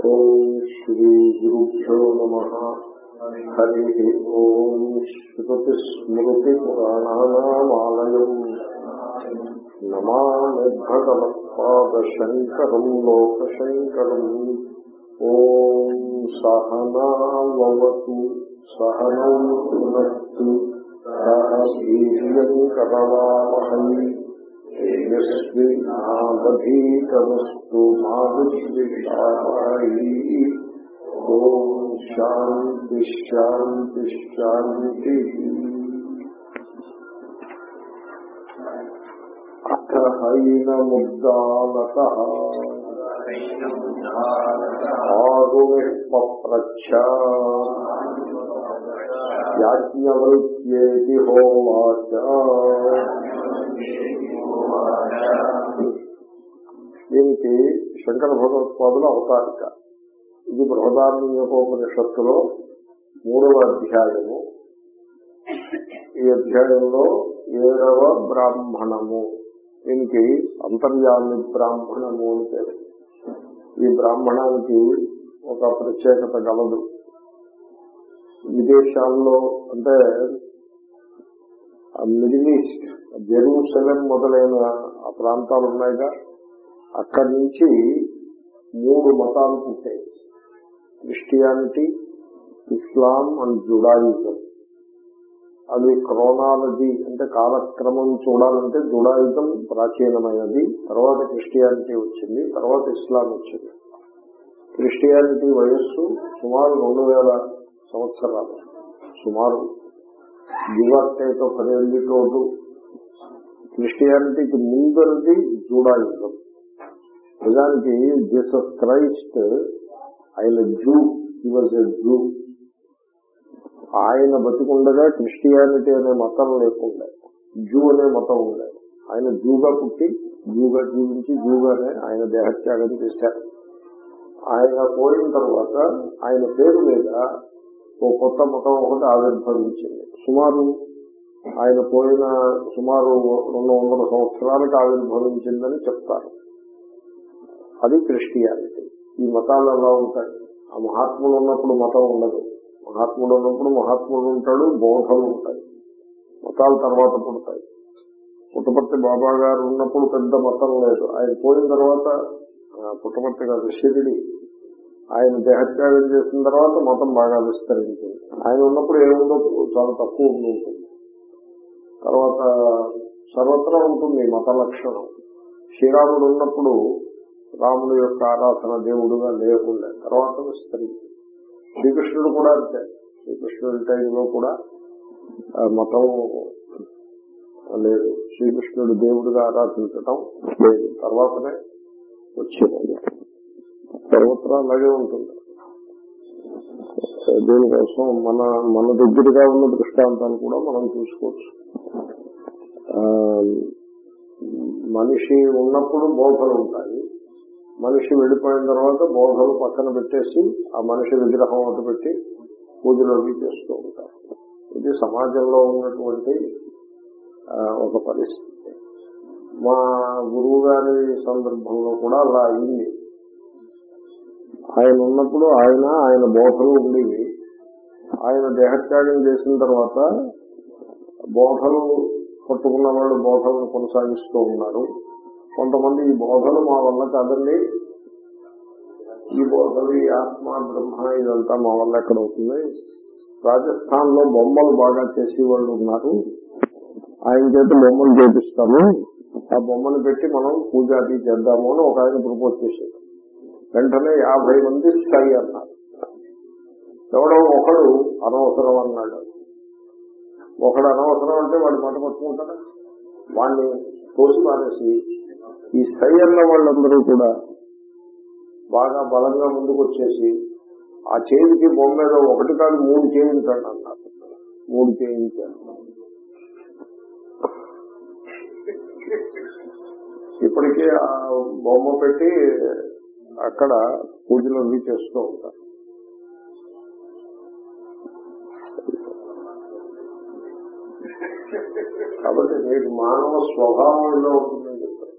ఓం శ్రీ గురుభ్యో నమ హరి ఓం శ్రుతి స్మృతి పురాణానామాలయం నమామి భగవత్పాదశంకరం లోకశంకరం ఓం సహనావతు సహనం పునత్తు సహీర్యం కరవామహై తేజస్వినావధీతమస్తు మా విద్విషాయి ఓం శాంతి శాంతి శాంతి అథ హైనముద్దాలక ఆరుణిష్పప్రచ్ఛ యాజ్ఞవల్క్యేతి హోవాచ దీనికి శంకర భగవత్పాదులు అవతారిక. ఇది బృహదారణ్యోపనిషత్తులో మూడవ అధ్యాయము. ఈ అధ్యాయంలో ఏడవ బ్రాహ్మణము. దీనికి అంతర్యామి బ్రాహ్మణము అని పేరు. ఈ బ్రాహ్మణానికి ఒక ప్రత్యేకత గలదు విదేశాల్లో అంటే మిడిల్ ఈస్ట్ జెరూసలం మొదలైన ఆ ప్రాంతాలు ఉన్నాయిగా. అక్కడి నుంచి మూడు మతాలు పుట్టాయి. Christianity Islam and Judaism. అది క్రోనాలజీ అంటే కాలక్రమం చూడాలంటే జుడాయిజం ప్రాచీనమైనది. తర్వాత క్రిస్టియానిటీ వచ్చింది తర్వాత ఇస్లాం వచ్చింది. క్రిస్టియానిటీ వయస్సు సుమారు రెండు వేల సంవత్సరాలు. సుమారు యువతేతో పదేళ్ళ తోడు క్రిస్టియానిటీకి ముందరిది జూడాయిజం. నిజానికి జీసస్ క్రైస్ట్ ఆయన Jew he was a Jew. ఆయన బతికుండగా క్రిస్టియానిటీ అనే మతం లేకుండా. జూ అనే మతం ఉండేది ఆయన జూగా పుట్టి జూగా జీవించి జూగానే ఆయన దేహత్యాగం చేశారు. ఆయన పోయిన తర్వాత ఆయన పేరు మీద ఓ కొత్త మతం ఒకటి ఆవిర్భవించింది. సుమారు ఆయన పోయిన సుమారు రెండు వందల సంవత్సరాలకు ఆవిర్భవించిందని చెప్తారు. అది క్రిస్టియానిటీ. ఈ మతాలు ఎలా ఉంటాయి? ఆ మహాత్ములు ఉన్నప్పుడు మతం ఉండదు. మహాత్ముడు ఉన్నప్పుడు మహాత్ముడు ఉంటాడు బోధలు ఉంటాయి. మతాలు తర్వాత పుడతాయి. పుట్టపర్తి బాబా గారు ఉన్నప్పుడు పెద్ద మతం లేదు. ఆయన పోయిన తర్వాత పుట్టపర్తి గారు షిరిడి ఆయన దేహత్యాగం చేసిన తర్వాత మతం బాగా విస్తరించింది. ఆయన ఉన్నప్పుడు ఏముందో చాలా తక్కువ ఉంటుంది. తర్వాత సర్వత్రా ఉంటుంది మత లక్షణం. శ్రీరాముడు ఉన్నప్పుడు రాముడు యొక్క ఆరాధన దేవుడుగా లేకుండా తర్వాత విస్తరించింది. శ్రీకృష్ణుడు కూడా అంతే. శ్రీకృష్ణుడి టైంలో కూడా మతం లేదు. శ్రీకృష్ణుడు దేవుడిగా ఆరాధించటం లేదు. తర్వాతనే వచ్చింది సర్వత్రా అలాగే ఉంటుంది. దీనికోసం మన మన దగ్గరగా ఉన్న దృష్టాంతాన్ని కూడా మనం చూసుకోవచ్చు. మనిషి ఉన్నప్పుడు బోధలు ఉంటాయి. మనిషి వెళ్ళిపోయిన తర్వాత బోధలు పక్కన పెట్టేసి ఆ మనిషి విగ్రహం ఒకటి పెట్టి పూజలు అవి చేస్తూ ఉంటారు. ఇది సమాజంలో ఉన్నటువంటి ఒక పరిస్థితి. మా గురువు గారి సందర్భంలో కూడా అలా అయింది. ఆయన ఉన్నప్పుడు ఆయన ఆయన బోధలు ఉండేవి. ఆయన దేహత్యాగం చేసిన తర్వాత బోధలు పట్టుకున్న వాళ్ళు బోధలను కొనసాగిస్తూ ఉన్నారు. కొంతమంది ఈ బోధలు మా వల్ల కాదండి. ఈ బోధలు ఈ ఆత్మ బ్రహ్మ ఇదంతా మా వల్ల ఎక్కడ అవుతుంది? రాజస్థాన్లో బొమ్మలు బాగా చేసే వాళ్ళు ఉన్నారు. ఆయన చేత బొమ్మలు చేపిస్తాము. ఆ బొమ్మను పెట్టి మనం పూజ అది చేద్దాము అని ఒక ఆయన ప్రపోజ్ చేశారు. వెంటనే యాభై మంది సై అన్నారు. ఎవడో ఒకడు అనవసరం అన్నాడు. ఒకడు అనవసరం అంటే వాడు మాట పట్టుకుంటాడా? వాడిని తోసి మానేసి ఈ సై అన్న వాళ్ళందరూ కూడా బాగా బలంగా ముందుకు వచ్చేసి ఆ చేతికి బొమ్మ మీద ఒకటి కాదు మూడు చేయించండి అన్నారు మూడు చేయించాను ఇప్పటికే ఆ బొమ్మ పెట్టి అక్కడ పూజలు అవి చేస్తూ ఉంటారు. కాబట్టి మీకు మానవ స్వభావంలో ఉంటుందని చెప్తారు.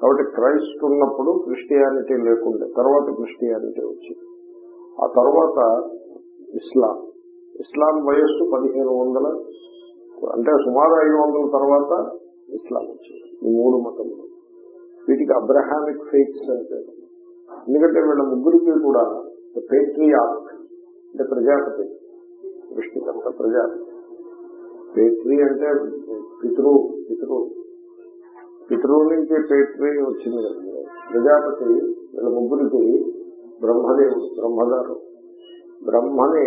కాబట్టి క్రైస్ట్ ఉన్నప్పుడు క్రిస్టియానిటీ లేకుండే తర్వాత క్రిస్టియానిటీ వచ్చింది. ఆ తర్వాత ఇస్లాం. ఇస్లాం వయస్సు పదిహేను వందల అంటే సుమారు ఐదు వందల తర్వాత ఇస్లాం వచ్చింది. ఈ మూడు మతములు వీటికి అబ్రహామిక్ ఫేక్స్ అంటే ఎందుకంటే వీళ్ళ ముగ్గురికి కూడా పేట్రియార్క్ అంటే ప్రజాపతి దృష్టికంత ప్రజాపతి. పేట్రీ అంటే పితృ పితృ. పితృ నుంచి పేట్రీ వచ్చింది కదా. ప్రజాపతి వీళ్ళ ముగ్గురికి బ్రహ్మదేవుడు బ్రహ్మగారు. బ్రహ్మని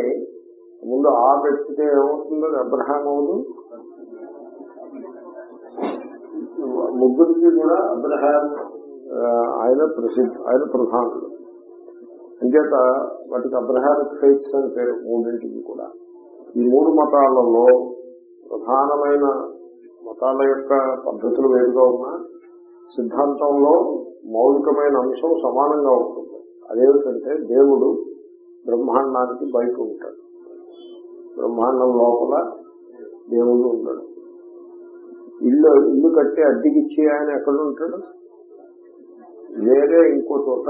ముందు ఆ వ్యక్తితే ఏమవుతుందో అబ్రహాం ముగ్గురికి కూడా అబ్రహాం ఆయన ప్రసిద్ధ ఆయన ప్రధానుడు. అంచేత వాటికి అబ్రహామిక్ ఫెయిత్స్ అని పేరు మూడింటికి కూడా. ఈ మూడు మతాలలో ప్రధానమైన మతాల యొక్క పద్ధతులు వేరుగా ఉన్న సిద్ధాంతంలో మౌలికమైన అంశం సమానంగా ఉంటుంది. అదేమిటంటే దేవుడు బ్రహ్మాండానికి బయట ఉంటాడు. బ్రహ్మాండం లోపల దేవుడు ఉంటాడు ఇల్లు ఇల్లు కట్టి అద్దెకిచ్చి ఆయన ఎక్కడ ఉంటాడు? వేరే ఇంకో చోట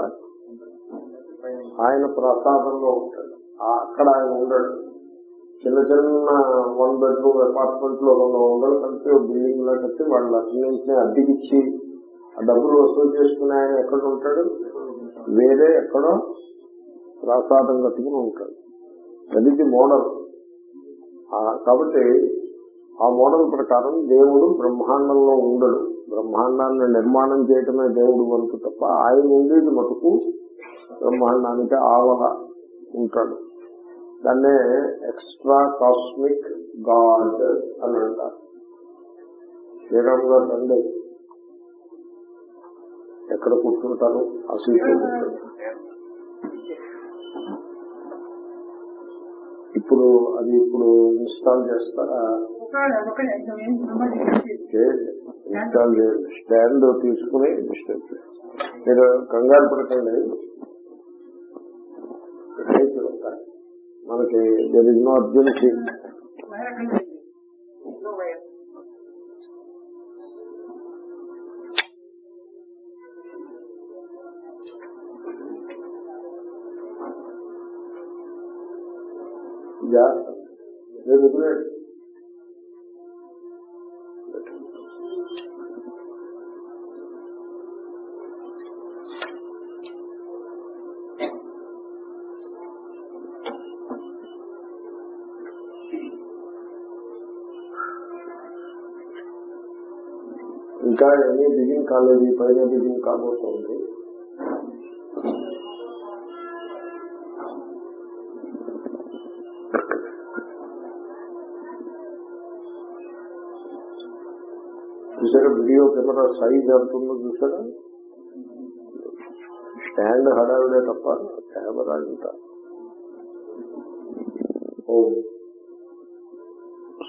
ఆయన ప్రసాదంలో ఉంటాడు. అక్కడ ఆయన ఉండడు. చిన్న చిన్న వన్ బెడ్రూమ్ అపార్ట్మెంట్లో రెండు వందలు కలిపి బిల్డింగ్లో కట్టి వాళ్ళ అన్నింటినీ అద్దెకిచ్చి ఆ డబ్బులు వసూలు చేసుకుని ఆయన ఎక్కడ ఉంటాడు? వేరే ఎక్కడో ప్రసాదం కట్టుకుని ఉంటాడు. అది మోడల్. కాబట్టి ఆ మోడల్ ప్రకారం దేవుడు బ్రహ్మాండంలో ఉండడు. బ్రహ్మాండాన్ని నిర్మాణం చేయటమే దేవుడు వంతు తప్ప ఆయన ఉండేది మటుకు బ్రహ్మాండానికి ఆవల ఉంటాడు. దాన్నే ఎక్స్ట్రా కాస్మిక్ గాడ్ అని అంటారు. శ్రీరామ్ గారు తండ్రి ఎక్కడ కూర్చుంటారు? ఆ సీట్లో కూర్చుంటారు ఇప్పుడు అది ఇప్పుడు ఇన్స్టాల్ చేస్తారా? ఇన్స్టాల్ స్టాండ్ తీసుకుని మీరు కంగారు పడకండి. మనకి దర్ ఇస్ నో అర్జెన్సీ జాగ్రత్త రేపు వదిలేయండి. ఇంకా ఏమీ బిగిన్ కాలేదు ఈ పైన బిగిన్ కాబోతోంది చూసారా? వీడియో కెమెరా సైజ్ ఎంత ఉందో చూసారా? స్టాండ్ హడావిడే తప్ప కెమెరా ఇంత.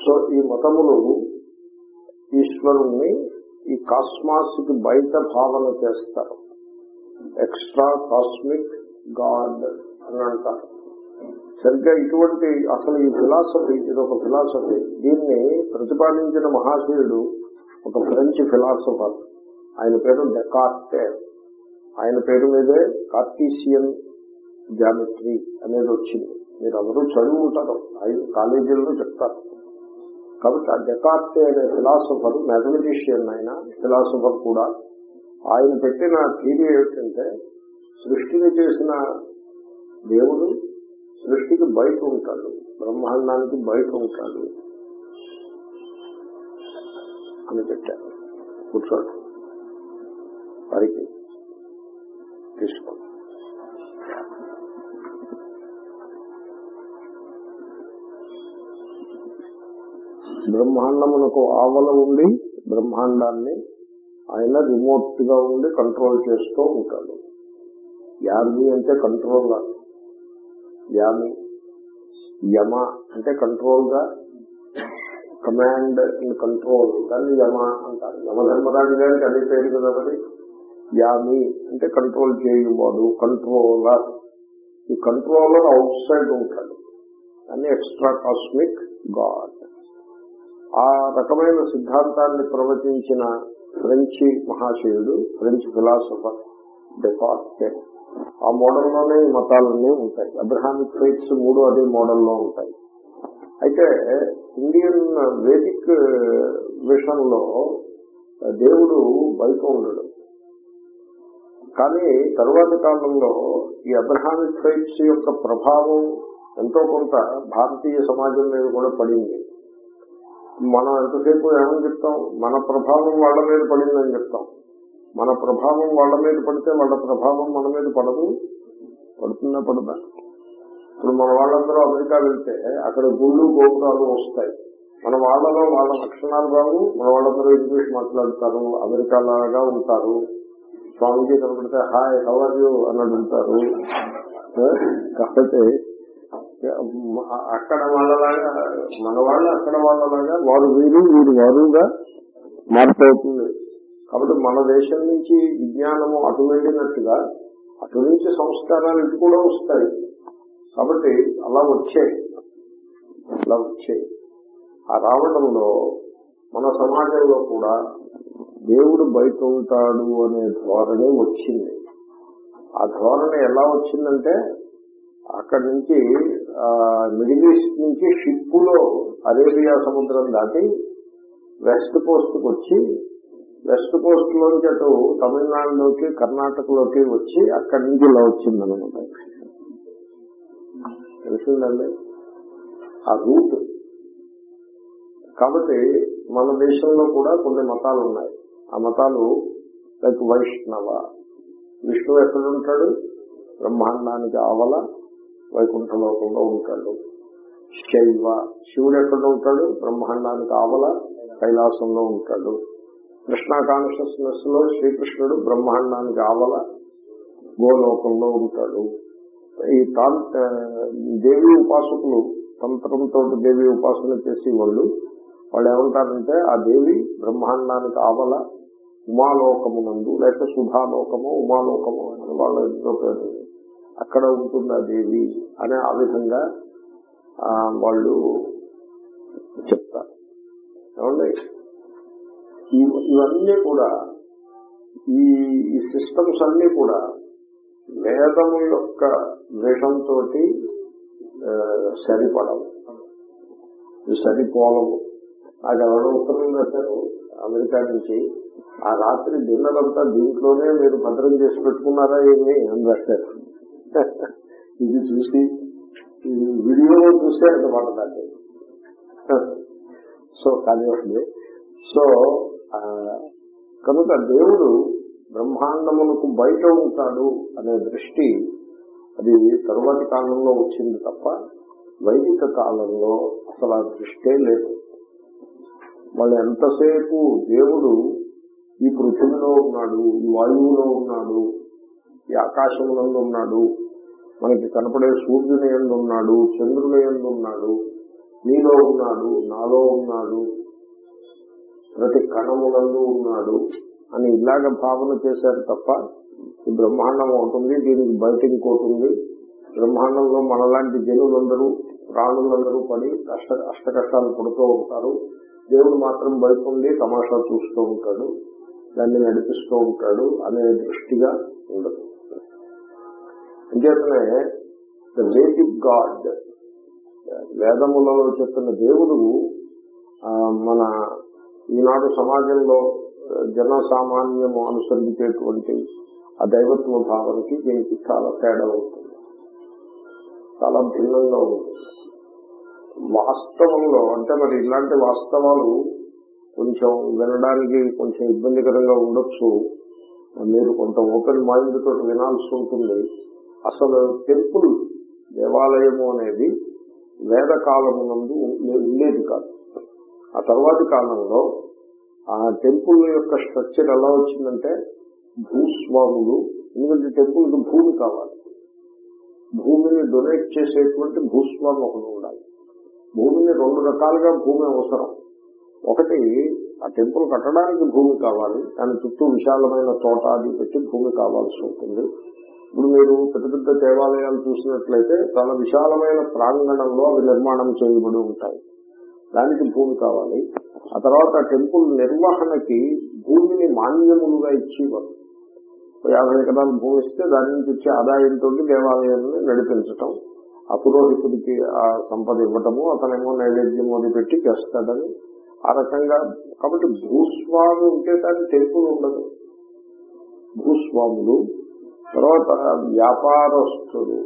సో ఈ మతములు ఈశ్వరుణ్ణి ఈ కాస్మాస్కి బయట భావన చేస్తారు. ఎక్స్ట్రా కాస్మిక్ గాడ్ అని అంటారు. సరిగ్గా ఇటువంటి అసలు ఈ ఫిలాసఫీ ఇది ఒక ఫిలాసఫీ. దీన్ని ప్రతిపాదించిన మహాశీయుడు ఒక ఫ్రెంచ్ ఫిలాసఫర్ ఆయన పేరు డెకార్టే ఆయన పేరు మీదే కార్టీసియన్ జామెట్రీ అనేది వచ్చింది. మీరు అందరూ చదువు ఉంటారు. ఆయన కాలేజీల్లో చెప్తారు. కాబట్టి ఆ డెకార్టే అనే ఫిలాసఫర్ మ్యాథమెటిషియన్ ఆయన ఫిలాసఫర్ కూడా ఆయన పెట్టిన థీరీ ఏమిటంటే సృష్టిని చేసిన దేవుడు సృష్టికి బయట ఉంటాడు. బ్రహ్మాండానికి బయట ఉంటాడు. అని పెట్టాను కూర్చోండి. వారికి తీసుకోండి బ్రహ్మాండమునకు ఆవల ఉండి బ్రహ్మాండాన్ని ఆయన రిమోట్గా ఉండి కంట్రోల్ చేస్తూ ఉంటాడు. యామి అంటే కంట్రోల్ యామి యమ అంటే కంట్రోల్గా కమాండ్ అండ్ కంట్రోల్ దాన్ని యమ అంటారు. యమధర్మరాజు గారికి అదే పేరు కదా మరి? యామి. అంటే కంట్రోల్ చేయవాడు కంట్రోలర్ ఈ కంట్రోలర్ అవుట్ సైడ్ ఉంటాడు. దాన్ని ఎక్స్ట్రా కాస్మిక్ గాడ్ ఆ రకమైన సిద్ధాంతాన్ని ప్రవచించిన ఫ్రెంచ్ మహాశయుడు ఫ్రెంచ్ ఫిలాసఫర్ డెకార్టే ఆ మోడల్లోనే మతాలన్నీ ఉంటాయి. అబ్రహామిక్ ఫైట్స్ మూడు అదే మోడల్లో ఉంటాయి. అయితే ఇండియన్ వేదిక్ విషయంలో దేవుడు బయట ఉండడు. కానీ తరువాతి కాలంలో ఈ అబ్రహామిక్ ఫైట్స్ యొక్క ప్రభావం ఎంతో కొంత భారతీయ సమాజం మీద కూడా పడింది. మనం ఎంతసేపు ఏమని చెప్తాం? మన ప్రభావం వాళ్ళ మీద పడిందని చెప్తాం. మన ప్రభావం వాళ్ళ మీద పడితే వాళ్ళ ప్రభావం మన మీద పడదు? పడుతుందా పడదా? ఇప్పుడు మన వాళ్ళందరూ అమెరికా వెళ్తే అక్కడ గుళ్ళు గోపురాలు వస్తాయి. మన వాళ్ళలో వాళ్ళ లక్షణాలు రావు మన వాళ్ళందరూ ఇంగ్లీష్ మాట్లాడతారు అమెరికా లాగా ఉంటారు. స్వామిజీ కనబడితే హాయ్ హౌ ఆర్ యూ? అని అడుగుతారు కాబట్టి అక్కడ వాళ్ళలాగా మన వాళ్ళు అక్కడ వాళ్ళలాగా వారు వీరు వీరు వారుగా మారిపోతుంది. కాబట్టి మన దేశం నుంచి విజ్ఞానము అటు వెళ్ళినట్టుగా అటు నుంచి సంస్కారాలు ఇటు కూడా వస్తాయి. కాబట్టి అలా వచ్చాయి అలా వచ్చాయి ఆ రావడంలో మన సమాజంలో కూడా దేవుడు బయట ఉంటాడు అనే ధోరణి వచ్చింది. ఆ ధోరణి ఎలా వచ్చిందంటే అక్కడి నుంచి మిడిల్ ఈస్ట్ నుంచి షిప్పులో అరేబియా సముద్రం దాటి వెస్ట్ కోస్ట్కి వచ్చి వెస్ట్ కోస్ట్ లోంచి అటు తమిళనాడులోకి కర్ణాటకలోకి వచ్చి అక్కడి నుంచి ఇలా వచ్చిందనమాట తెలిసిందండి? ఆ రూట్. కాబట్టి మన దేశంలో కూడా కొన్ని మతాలు ఉన్నాయి. ఆ మతాలు లైక్ వైష్ణవ. విష్ణువు ఎక్కడ ఉంటాడు? బ్రహ్మాండానికి ఆవల వైకుంఠ లోకంలో ఉంటాడు. శైవ. శివుడు ఎక్కడ ఉంటాడు? బ్రహ్మాండానికి ఆవల కైలాసంలో ఉంటాడు. కృష్ణ కాన్షియస్నెస్లో శ్రీకృష్ణుడు బ్రహ్మాండానికి ఆవల గోలోకంలో ఉంటాడు. ఈ దేవి ఉపాసకులు తంత్రంతో దేవి ఉపాసన చేసే వాళ్ళు వాళ్ళు ఏమంటారంటే ఆ దేవి బ్రహ్మాండానికి ఆవల ఉమాలోకమునందు లేక సుధాలోకము ఉమాలోకము అని వాళ్ళ పేరు. అక్కడ ఉంటుంది ఆ దేవి అనే ఆ విధంగా వాళ్ళు చెప్తారు. ఏమండి? ఇవన్నీ కూడా ఈ సిస్టమ్స్ అన్ని కూడా వేదము యొక్క విషంతో సరిపడవు. సరిపోలవు. నాకు ఎవరో ఉత్తరం రాశారు అమెరికా నుంచి. ఆ రాత్రి డిన్నర్ అంతా దీంట్లోనే మీరు భద్రం చేసి పెట్టుకున్నారా ఏమి అని రాశారు. ఇది చూసి వీడియోలో చూసే అన్నమాట దాన్ని. సో కానివ్వండి. సో కనుక దేవుడు బ్రహ్మాండములకు బయట ఉంటాడు అనే దృష్టి అది తరువాతి కాలంలో వచ్చింది తప్ప వైదిక కాలంలో అసలు ఆ దృష్టే లేదు. వాళ్ళు ఎంతసేపు దేవుడు ఈ పృథివీలో ఉన్నాడు ఈ వాయువులో ఉన్నాడు ఈ ఆకాశములందు ఉన్నాడు మనకి కనపడే సూర్యుని ఎందు ఉన్నాడు చంద్రుని ఎందు ఉన్నాడు నీలో ఉన్నాడు నాలో ఉన్నాడు ప్రతి కణములందు ఉన్నాడు అని ఇలాగ భావన చేశారు తప్ప ఈ బ్రహ్మాండం ఉంటుంది దీనికి బయట ఇంకోటి బ్రహ్మాండంలో మనలాంటి జనులందరూ ప్రాణులందరూ పడి కష్ట అష్ట కష్టాలు పడుతూ ఉంటారు. దేవుడు మాత్రం బయట ఉండి తమాషా చూస్తూ ఉంటాడు దాన్ని నడిపిస్తూ ఉంటాడు అనే దృష్టిగా ఉండదు. అంచేతనే ద వేదిక్ గాడ్ వేదములలో చెప్పిన దేవుడు మన ఈనాడు సమాజంలో జన సామాన్యము అనుసరించేటువంటి ఆ దైవత్వ భావనకి దీనికి చాలా తేడా ఉంటుంది. చాలా భిన్నంగా ఉంటుంది. వాస్తవంలో అంటే మరి ఇలాంటి వాస్తవాలు కొంచెం వినడానికి కొంచెం ఇబ్బందికరంగా ఉండొచ్చు. మీరు కొంత ఓపెన్ మైండ్ తోటి వినాల్సి ఉంటుంది. అసలు టెంపుల్ దేవాలయము అనేది వేద కాలమునందు ఉండేది కాదు. ఆ తర్వాతి కాలంలో ఆ టెంపుల్ యొక్క స్ట్రక్చర్ ఎలా వచ్చిందంటే భూస్వాములు ఎందుకంటే టెంపుల్కి భూమి కావాలి. భూమిని డొనేట్ చేసేటువంటి భూస్వామి ఒకటి ఉండాలి. భూమిని రెండు రకాలుగా భూమి అవసరం. ఒకటి ఆ టెంపుల్ కట్టడానికి భూమి కావాలి దాని చుట్టూ విశాలమైన తోట అది పెట్టి భూమి కావాల్సి ఉంటుంది. ఇప్పుడు మీరు పెద్ద పెద్ద దేవాలయాలు చూసినట్లయితే చాలా విశాలమైన ప్రాంగణంలో అవి నిర్మాణం చేయబడి ఉంటాయి. దానికి భూమి కావాలి. ఆ తర్వాత టెంపుల్ నిర్వహణకి భూమిని మాన్యములుగా ఇచ్చేవారు. యాభై ఎకరాలు భూమి ఇస్తే దాని నుంచి వచ్చే ఆదాయంతో దేవాలయాన్ని నడిపించటం ఆ పురోహితుడికి ఆ సంపద ఇవ్వటము అతనేమో నైవేద్యం అది పెట్టి చేస్తాడని ఆ రకంగా. కాబట్టి భూస్వామి ఉంటే దాని టెంపుల్ ఉండదు. భూస్వాములు తర్వాత వ్యాపారస్తులు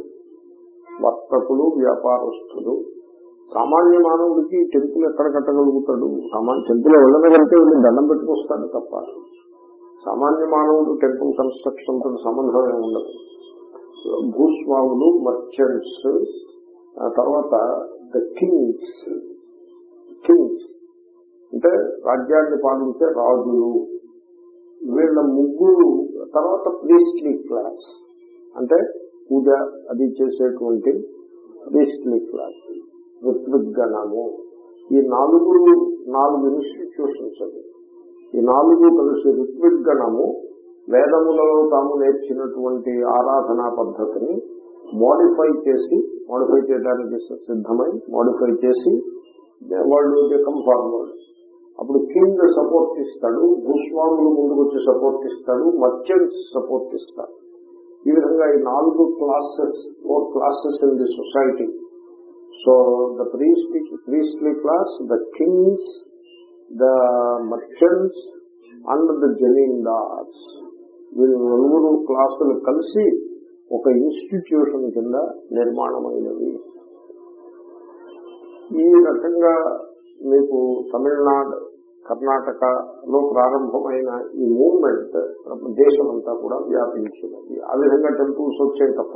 వర్తకులు వ్యాపారస్తులు సామాన్య మానవుడికి టెంపుల్ ఎక్కడ కట్టగలుగుతాడు? సామాన్య టెంపుల్ వెళ్ళని కంటే వీళ్ళు దండం పెట్టుకొస్తాడు తప్ప. సామాన్య మానవుడు టెంపుల్ కన్స్ట్రక్షన్తో సంబంధం ఉండదు. భూస్వాములు మర్చెంట్స్ తర్వాత ద కింగ్స్ కింగ్స్ అంటే రాజ్యాన్ని పాలించే రాజులు వీళ్ళ ముగ్గురు తర్వాత ప్రీస్ట్లీ క్లాస్ అంటే పూజ అది చేసేటువంటి ప్రీస్ట్లీ క్లాస్ ఋత్విగణము ఈ నాలుగు నాలుగు ఇన్స్టిట్యూషన్స్ అవి ఈ నాలుగు కలిసి ఋత్విగణము వేదములలో తాము నేర్చినటువంటి ఆరాధనా పద్ధతిని మోడిఫై చేసి మోడిఫై చేయడానికి సిద్ధమై మోడిఫై చేసి వాళ్ళు బికమ్ ఫార్వర్డ్ అప్పుడు కింగ్ సపోర్ట్ ఇస్తాడు భూస్వాములు ముందుకు వచ్చి సపోర్ట్ ఇస్తాడు మర్చెంట్స్ సపోర్ట్ ఇస్తారు. ఈ విధంగా ఈ నాలుగు classes four classes in the society so the priestly priestly class the kings the merchants and the zamindars వీళ్ళు నలుగురు క్లాసులు కలిసి ఒక ఇన్స్టిట్యూషన్ కింద నిర్మాణమైనవి. ఈ రకంగా మీకు తమిళనాడు కర్ణాటకలో ప్రారంభమైన ఈ మూవ్మెంట్ దేశమంతా కూడా వ్యాపించినది ఆ విధంగా టెంపుల్స్ వచ్చాయి తప్ప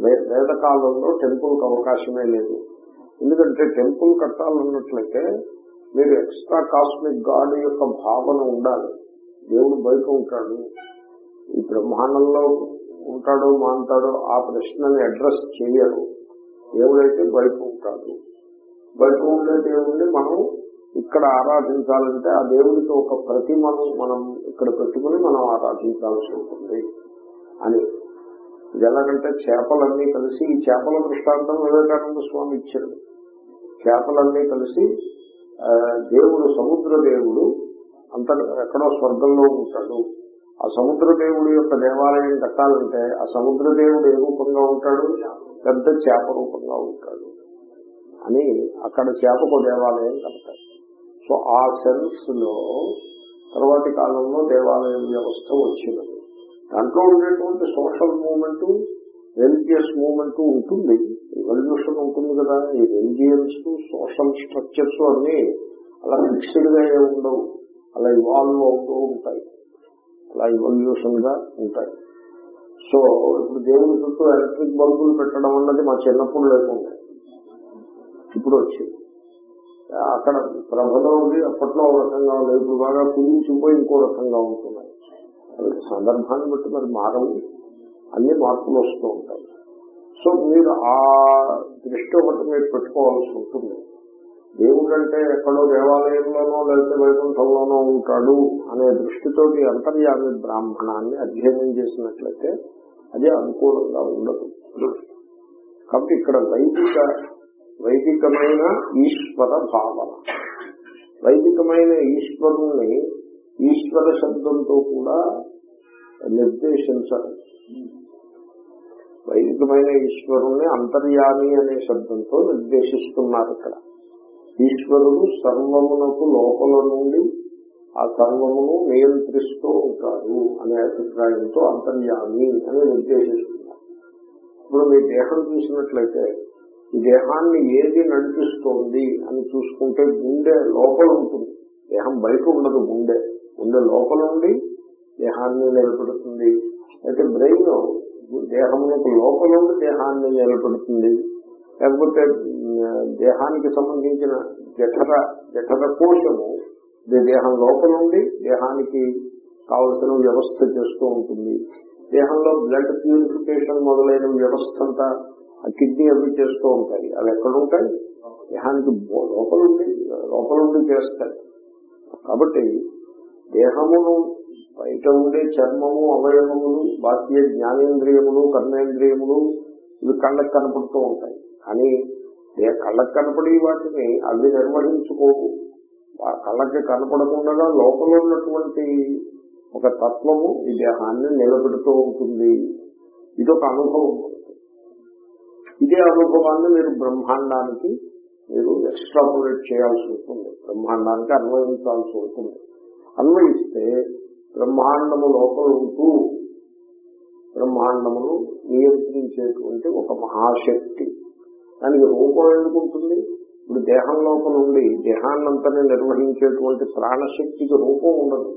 వేదకాలంలో టెంపుల్కి అవకాశమే లేదు. ఎందుకంటే టెంపుల్ కట్టాలన్నట్లయితే మీరు ఎక్స్ట్రా కాస్మిక్ గాడ్ యొక్క భావన ఉండాలి. దేవుడు బయట ఉంటాడు. ఈ బ్రహ్మాండంలో ఉంటాడో మాంటాడో ఆ ప్రశ్నని అడ్రస్ చేయరు దేవుడైతే బయట ఉంటాడు. బయట ఉండే దేవుడిని మనం ఇక్కడ ఆరాధించాలంటే ఆ దేవుడికి ఒక ప్రతిమను మనం ఇక్కడ పెట్టుకుని మనం ఆరాధించాల్సి ఉంటుంది అని. ఇది ఎలాగంటే చేపలన్నీ కలిసి ఈ చేపల దృష్టాంతం వివేకానంద స్వామి ఇచ్చాడు. చేపలన్నీ కలిసి దేవుడు సముద్ర దేవుడు అంత ఎక్కడో స్వర్గంలో ఉంటాడు. ఆ సముద్ర దేవుడి యొక్క దేవాలయం కట్టాలంటే ఆ సముద్ర దేవుడు ఏ రూపంగా ఉంటాడు? పెద్ద చేప రూపంగా ఉంటాడు. అని అక్కడ చేపకు దేవాలయం కడతాడు సో ఆ సెన్స్లో తర్వాతి కాలంలో దేవాలయం వ్యవస్థ వచ్చింది. దాంట్లో ఉండేటువంటి సోషల్ మూవ్మెంట్ రిలీజియస్ మూవ్మెంట్ ఉంటుంది. రెవల్యూషన్ ఉంటుంది కదా. ఈ రిలీజియన్స్ సోషల్ స్ట్రక్చర్స్ అన్ని అలా ఫిక్స్డ్గా ఏ ఉండవు. అలా ఇవాల్వ్ అవుతూ ఉంటాయి. అలా ఇవల్యూషన్గా ఉంటాయి. సో ఇప్పుడు దేవుడి చుట్టూ ఎలక్ట్రిక్ బల్బులు పెట్టడం అన్నది మా చిన్నప్పుడు లేకుండా. ఇప్పుడు వచ్చింది. అక్కడ ప్రభలో ఉంది. అప్పట్లో ఒక రకంగా ఉంది ఇప్పుడు బాగా కుదించిపోయి ఇంకో రకంగా ఉంటుంది అవి సందర్భాన్ని బట్టి మరి మారవు. అన్ని మార్పులు వస్తూ ఉంటాయి. సో మీరు ఆ దృష్టి ఒకటి మీరు పెట్టుకోవాల్సి ఉంటుంది. దేవుడు అంటే ఎక్కడో దేవాలయంలోనో లేకపోతే వైకుంఠంలోనో ఉంటాడు అనే దృష్టితోటి అంతర్యామి బ్రాహ్మణాన్ని అధ్యయనం చేసినట్లయితే అది అనుకూలంగా ఉండదు. కాబట్టి ఇక్కడ వైదిక వైదికమైన ఈశ్వర భావన. వైదికమైన ఈశ్వరుణ్ణి ఈశ్వర శబ్దంతో కూడా నిర్దేశించాలి. వైదికమైన ఈశ్వరుణ్ణి అంతర్యామి అనే శబ్దంతో నిర్దేశిస్తున్నారు ఇక్కడ. ఈశ్వరుడు సర్వమునకు లోపల నుండి ఆ సర్వమును నియంత్రిస్తూ ఉంటాడు అనే అభిప్రాయంతో అంతర్యామి అని నిర్దేశిస్తున్నారు. ఇప్పుడు మీ దేహం చూసినట్లయితే ఈ దేహాన్ని ఏది నడిపిస్తోంది అని చూసుకుంటే గుండె లోపల ఉంటుంది. దేహం బయట ఉండదు గుండె. గుండె లోపల ఉండి దేహాన్ని నిలబెడుతుంది. అయితే బ్రెయిన్ దేహమునకు లోపల ఉండి దేహాన్ని నిలబెడుతుంది. లేకపోతే దేహానికి సంబంధించిన జఠర జఠర కోశము దేహం లోపల ఉండి దేహానికి కావలసిన వ్యవస్థ చేస్తూ ఉంటుంది. దేహంలో బ్లడ్ ప్యూరిఫికేషన్ మొదలైన వ్యవస్థ అంతా ఆ కిడ్నీ అవి చేస్తూ ఉంటాయి. అవి ఎక్కడ ఉంటాయి? దేహానికి లోపలుండి లోపలుండి లోపల ఉండి చేస్తాయి. కాబట్టి దేహమును బయట ఉండే చర్మము అవయవములు బాహ్య జ్ఞానేంద్రియములు కర్మేంద్రియములు ఇవి కళ్ళకు కనపడుతూ ఉంటాయి. కానీ ఏ కళ్ళకి కనపడి వాటిని అవి నిర్వహించుకోవు. ఆ కళ్ళకి కనపడకుండా లోపల ఉన్నటువంటి ఒక తత్వము ఈ దేహాన్ని నిలబెడుతూ ఉంటుంది. ఇది ఒక అనుభవం. ఇదే అనుభవాన్ని మీరు బ్రహ్మాండానికి మీరు ఎక్స్ట్రాపులేట్ చేయాల్సి ఉంటుంది బ్రహ్మాండానికి అన్వయించాల్సి ఉంటుంది అన్వయిస్తే బ్రహ్మాండము లోపల ఉంటూ బ్రహ్మాండమును నియంత్రించేటువంటి ఒక మహాశక్తి. దానికి రూపం ఎందుకుంటుంది ఇప్పుడు దేహం లోపల ఉండి దేహాన్నంతనే నిర్వహించేటువంటి ప్రాణశక్తికి రూపం ఉండదు.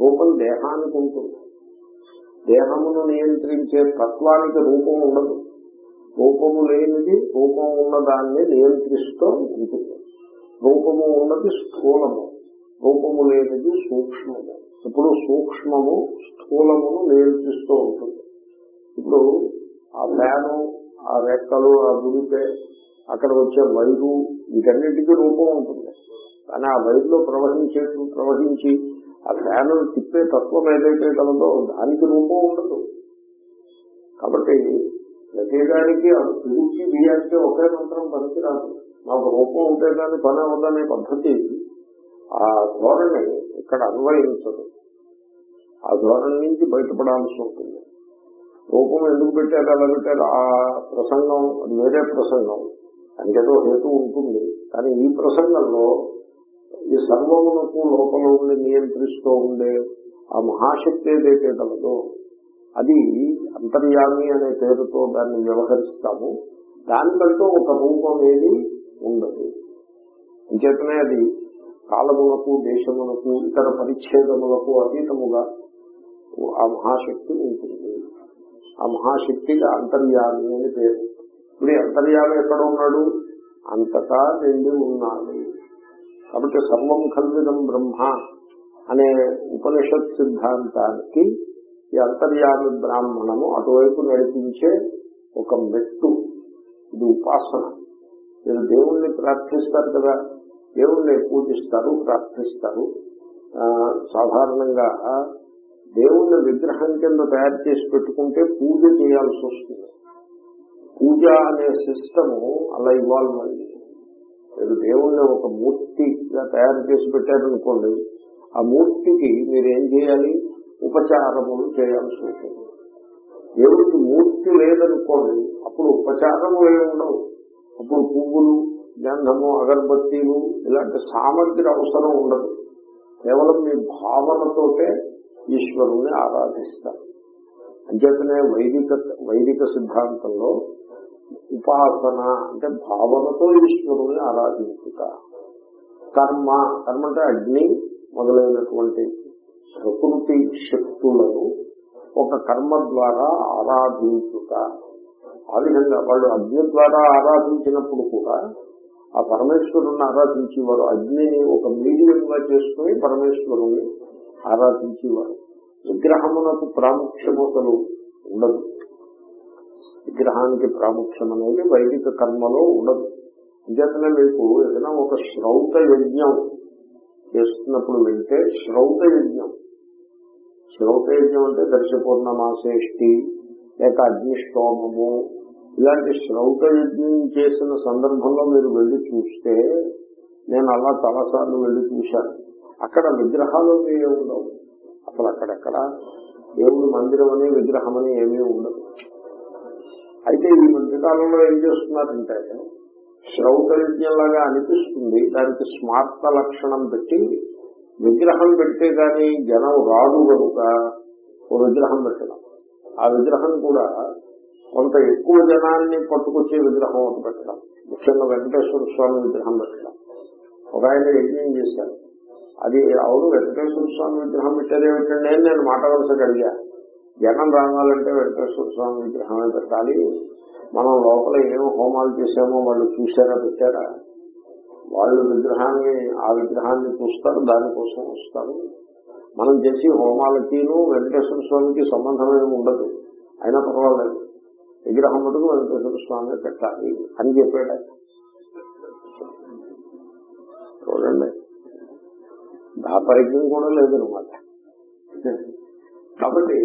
రూపం దేహానికి ఉంటుంది. దేహమును నియంత్రించే తత్వానికి రూపం ఉండదు. రూపము లేనిది రూపం ఉన్నదాన్ని నియంత్రిస్తూ ఉంటుంది. రూపము ఉన్నది స్థూలము. రూపము లేనిది సూక్ష్మము. ఇప్పుడు సూక్ష్మము స్థూలమును నియంత్రిస్తూ ఉంటుంది. ఇప్పుడు ఆ ఫ్యాను ఆ రెక్కలు ఆ గుడిపే అక్కడ వచ్చే వైరు వీటన్నిటికీ రూపం ఉంటుంది. కానీ ఆ వైరులో ప్రవహించే ప్రవహించి ఆ ఫ్యాను తిప్పే తత్వం ఏదైతే కలదో దానికి రూపం ఉండదు. కాబట్టి ప్రతిదానికి పిలిచి బియ్యానికి ఒకే మంత్రం పనికిరాదు. మాకు రూపం ఉంటే దాన్ని పని అవ్వదనే పద్ధతి ఆ ధోరణి ఇక్కడ అన్వయించదు. ఆ ధోరణి నుంచి బయటపడాల్సి ఉంటుంది. రూపం ఎందుకు పెట్టారు అలా పెట్టారు? ఆ ప్రసంగం వేరే ప్రసంగం. దానికేదో హేతు ఉంటుంది. కానీ ఈ ప్రసంగంలో ఈ సర్వమునకు లోపల ఉండి నియంత్రిస్తూ ఉండే ఆ మహాశక్తి ఏదైతే కలదో అది అంతర్యామి అనే పేరుతో దాన్ని వ్యవహరిస్తాము. దానికంటూ ఒక రూపం ఏది ఉండదు. అంచేతనే అది కాలమునకు దేశమునకు ఇతర పరిచ్ఛేదములకు అతీతముగా ఆ మహాశక్తి ఉంటుంది. ఆ మహాశక్తికి అంతర్యామి అని పేరు. ఇప్పుడు అంతర్యామి ఎక్కడ ఉన్నాడు? అంతటా నిండి ఉన్నాడు. కాబట్టి సర్వం కల్విదం బ్రహ్మ అనే ఉపనిషత్ సిద్ధాంతానికి ఈ అంతర్యామి బ్రాహ్మణము అటువైపు నడిపించే ఒక మెట్టు. ఇది ఉపాసన. మీరు దేవుణ్ణి ప్రార్థిస్తారు కదా. దేవుణ్ణి పూజిస్తారు ప్రార్థిస్తారు. సాధారణంగా దేవుణ్ణి విగ్రహం కింద తయారు చేసి పెట్టుకుంటే పూజ చేయాల్సి వస్తుంది. పూజ అనే సిస్టము అలా ఇవాల్వ్ అయింది మీరు దేవుణ్ణి ఒక మూర్తిగా తయారు చేసి పెట్టారనుకోండి ఆ మూర్తికి మీరు ఏం చేయాలి? ఉపచారములు చేయాల్సి ఉంటుంది దేవుడికి మూర్తి లేదనుకోండి అప్పుడు ఉపచారములు ఏమి ఉండవు అప్పుడు పువ్వులు గంధము అగరబత్తీలు ఇలాంటి సామగ్రి అవసరం ఉండదు. కేవలం మీ భావనతోటే ఈశ్వరుణ్ణి ఆరాధిస్తారు. అంచేతనే వైదిక వైదిక సిద్ధాంతంలో ఉపాసన అంటే భావనతో ఈశ్వరుణ్ణి ఆరాధించుట. కర్మ కర్మ అంటే అగ్ని మొదలైనటువంటి ప్రకృతి శక్తులను ఒక కర్మ ద్వారా ఆరాధించుట. ఆ విధంగా వాళ్ళు అగ్ని ద్వారా ఆరాధించినప్పుడు కూడా ఆ పరమేశ్వరుని ఆరాధించేవారు. అగ్నిని ఒక మీడియంగా చేసుకుని పరమేశ్వరుని ఆరాధించేవారు. విగ్రహమునకు ప్రాముఖ్యం అసలు ఉండదు. విగ్రహానికి ప్రాముఖ్యం అనేది వైదిక కర్మలో ఉండదు. అంచేతనే మీకు ఏదైనా ఒక శ్రౌత యజ్ఞం చేస్తున్నప్పుడు వెళ్తే శ్రౌత యజ్ఞం. శ్రౌత యజ్ఞం అంటే దర్శపూర్ణమాసేష్టి లేక అగ్నిష్టోమము ఇలాంటి శ్రౌత యజ్ఞం చేసిన సందర్భంలో మీరు వెళ్ళి చూస్తే నేను అలా చాలాసార్లు వెళ్ళి చూశాను. అక్కడ విగ్రహాలు ఏమీ ఉండవు. అసలు అక్కడక్కడ దేవుడు మందిరం అని విగ్రహం అని ఏమీ ఉండదు. అయితే ఈ మధ్యకాలంలో ఏం చేస్తున్నారంటే శ్రౌత యజ్ఞంలాగా అనిపిస్తుంది. దానికి స్మార్త లక్షణం పెట్టి విగ్రహం పెడితే కానీ జనం రాదు కనుక ఓ విగ్రహం పెట్టడం. ఆ విగ్రహం కూడా కొంత ఎక్కువ జనాన్ని పట్టుకొచ్చే విగ్రహం ఒకటి పెట్టడం. ముఖ్యంగా వెంకటేశ్వర స్వామి విగ్రహం పెట్టడం. ఒక ఆయన యజ్ఞం చేశారు. అది అవును వెంకటేశ్వర స్వామి విగ్రహం పెట్టేది ఏమిటండి అని నేను మాట అడిగా జనం రావాలంటే వెంకటేశ్వర స్వామి విగ్రహమే పెట్టాలి. మనం లోపల ఏం హోమాలు చేసామో వాళ్ళు చూసారా పెట్టారా? వాళ్ళు విగ్రహాన్ని ఆ విగ్రహాన్ని చూస్తారు దానికోసం వస్తారు. మనం చేసి హోమాలకిను వెంకటేశ్వర స్వామికి సంబంధం ఏమి ఉండదు. అయినా పర్వాలేదు. విగ్రహం మటుకు వెంకటేశ్వర స్వామి పెట్టాలి అని చెప్పాడు. చూడండి. దాపరిజ్ఞం కూడా లేదనమాట కాబట్టి